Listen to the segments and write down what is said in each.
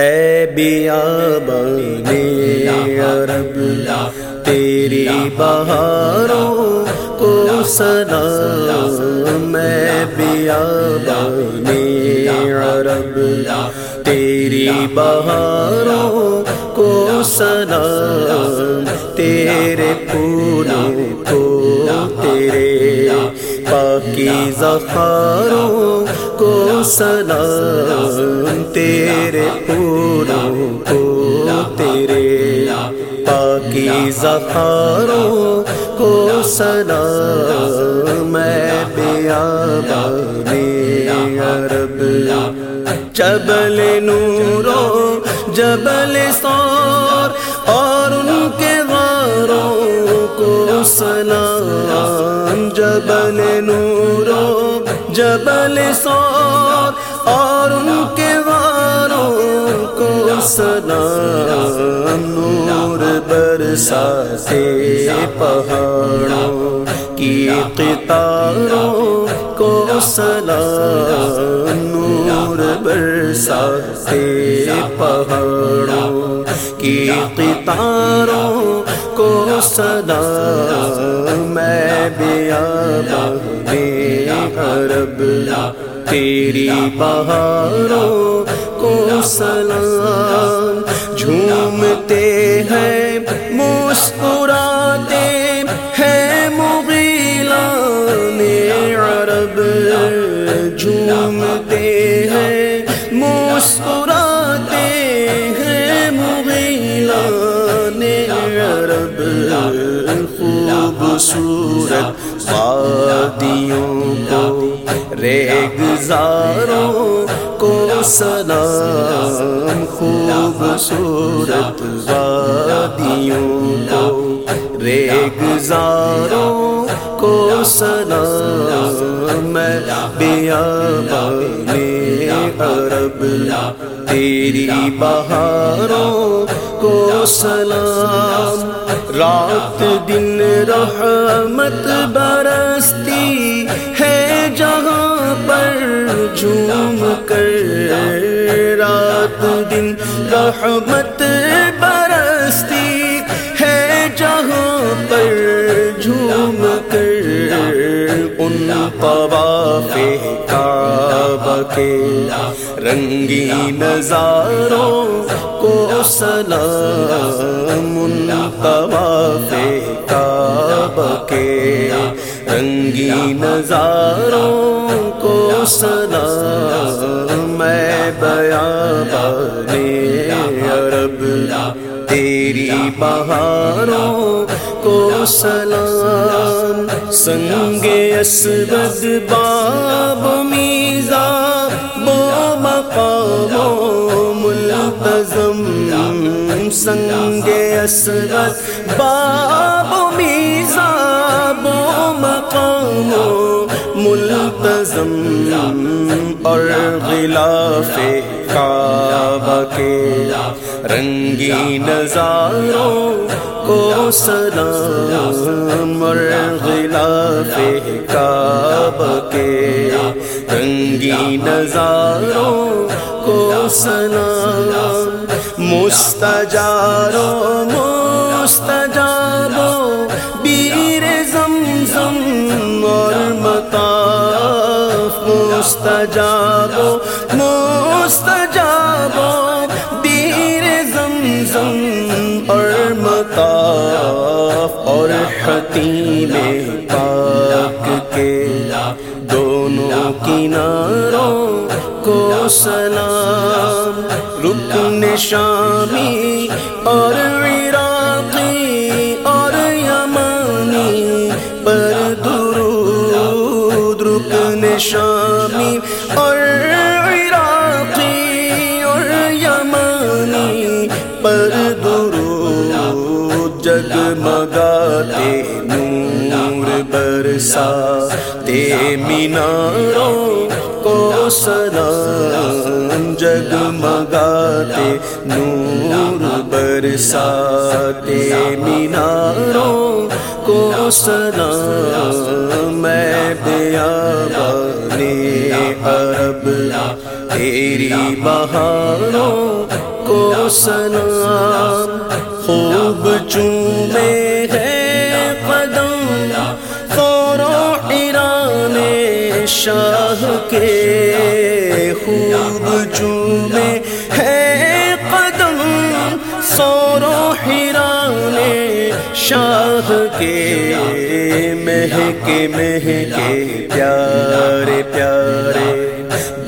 اے بیابانی عرب تیری بہاروں کو سلام میں بیابانی عرب تیری بہاروں کو سلام تیرے پھولوں کو، تیرے پاکی زخاروں کو سلام تیرے پھولوں کو، تیرے پاکی زخاروں کو سلام میں بیابانی عرب جبل نورو جبل سور اور ان کے غاروں کو سلام جبل نورو جبل سور اور ان کے سلام، نور برساتے پہاڑوں کی قطاروں کو سلام، نور برساتے پہاڑوں کی قطاروں کو سلام۔ میں بیابانی عرب تیری بہاروں سلام جھومتے ہیں، مسکراتے ہیں مغیلان عرب، جھومتے ہیں، مسکراتے ہیں مغیلان عرب۔ خوبصورت وادیوں کو، ریگزاروں کو سلام، خوبصورت وادیوں کو ریگزاروں کو سلام۔ میں بیابانی عرب، تیری بہاروں کو سلام۔ رات دن رحمت برستی پر جھوم کر رات دن رحمت برستی ہے جہاں پر جھوم کر ان طواف کعبہ کے رنگی نظاروں کو سلام ان طواف کعبہ کے رنگی نظاروں کو سلام میں بیابانی عرب، تیری بہاروں کو سلام۔ سنگ اسود باب، میزا بو مقام ملتظم سنگ اسود باب، میزا ملتظم اور غلاف کعبہ کے رنگی نظاروں کو سلام اور غلاف کعبہ کے رنگی نظاروں کو سلام مستجاروں مستجاروں بیر زمزم مطاف مستجاروں مستجاروں بیر زمزم اور مطاف اور حتیم پاک کے دونوں کناروں کو سلام، رکن شامی اور عراقی میں شامی اور عراقی اور یمانی پر درود جگمگاتے نور برساتے میناروں جگمگاتے نور برساتے میناروں کو سلام میں بیابانی عرب تیری بہاروں کو سلام کے مہکے مہکے پیارے پیارے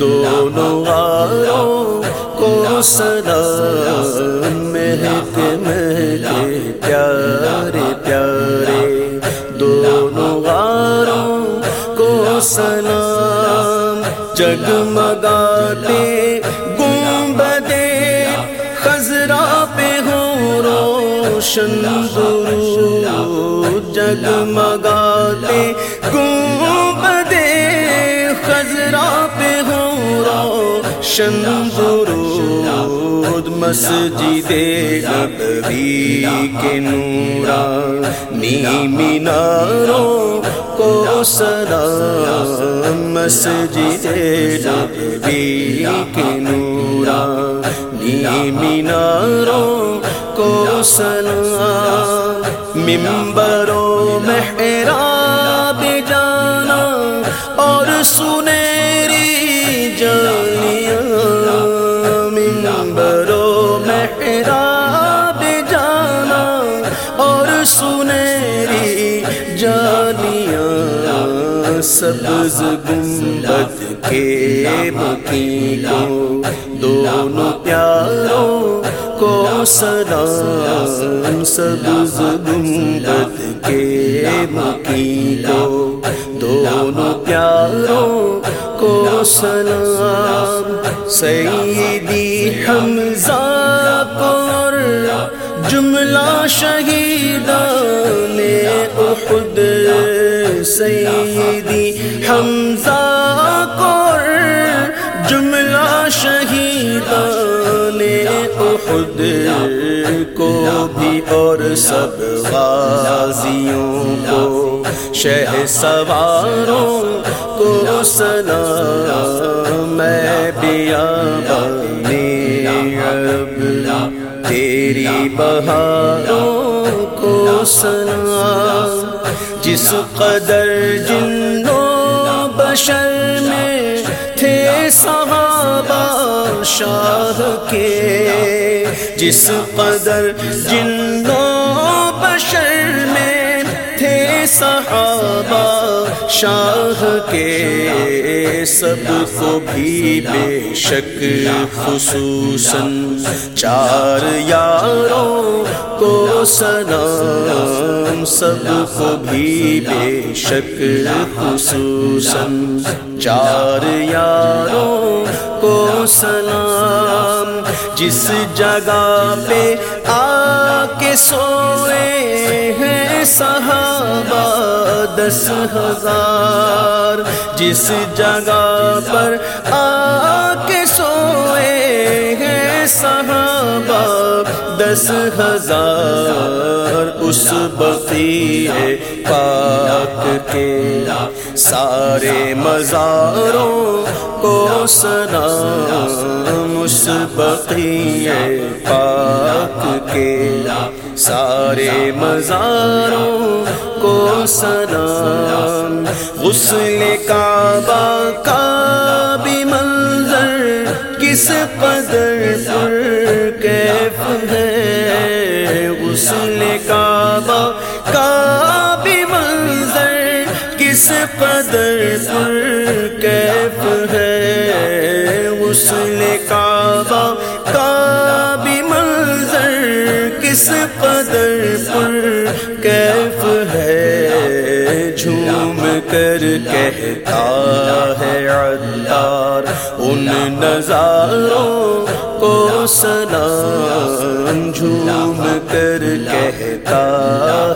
دونوں آروں کو سلام مہک مہکے پیارے پیارے دونوں آروں کو سلام جگمگاتے گنبدے خزرا پہ ہو روشن درود جگمگاتے گنبدے خزرا پہ ہو روشن درود، مسجد نبوی کے نورا نی میناروں کو سلام، مسجد نبوی کے نورا نی میناروں کو سلام۔ ممبروں محراب جانا اور سنے سبز گنبد کے بکی کو دونوں پیاروں کو سلام، سبز گنبد کے بکی کو دونوں پیاروں کو سلام۔ سیدی حمزہ کور جملہ شہیدان احد سیدی حمزہ کور، جملہ شہیدان احد کو بھی اور سب غازیوں کو، شہ سواروں کو سلام، میں بیا عرب تیری بہاروں کو سلام۔ جس قدر جنوں بشر میں تھے صحابہ شاہ کے جس قدر جن و صحابہ شاہ کے سب کو بھی بے شک خصوصاً چار یاروں کو سلام، سب کو بھی بے شک خصوصاً چار یاروں کو سلام، جس جگہ پہ آ کے سوئے ہیں صحابہ دس ہزار، جس جگہ پر آ کے سوئے ہیں صحابہ دس ہزار، اس بقی پاک کے سارے مزاروں کو سنا مسبقی پاک کے سارے مزاروں کو سنا۔ غسل کعبہ کا نظاروں کو سلام جھوم کر کہتا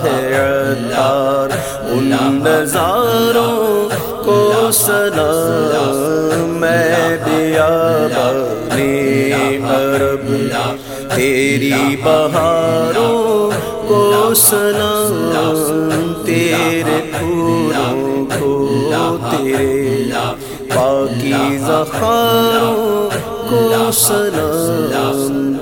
ہے عطار ان نظاروں کو سلام، میں دیا بنے عرب تیری بہاروں کو سلام، تیرے پھولوں کو، تیرے کی زخاروں کو سلام